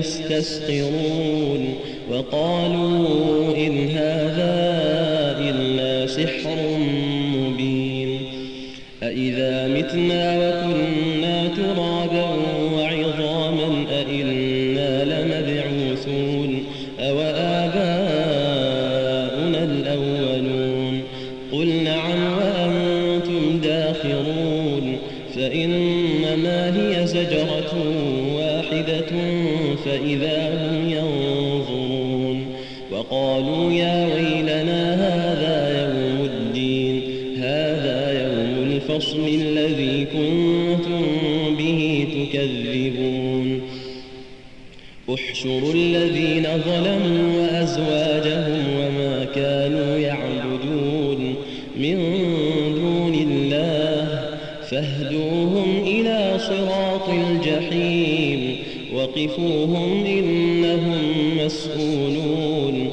آية يستسقرون وقالوا إن هذا إلا سحر مبين أإذا متنا وكنا ترابا وعظاما أإنا لمبعوثون أو آباؤنا الأولون قل نعم وأنتم داخرون فإنما هي زجرة واحدة فإذا هم ينظرون وقالوا يا ويلنا هذا يوم الدين هذا يوم الفصل الذي كنتم به تكذبون. احشروا الذين ظلموا وأزواجهم وما كانوا يعبدون من فاهدوهم إلى صراط الجحيم وقفوهم إنهم مسؤولون.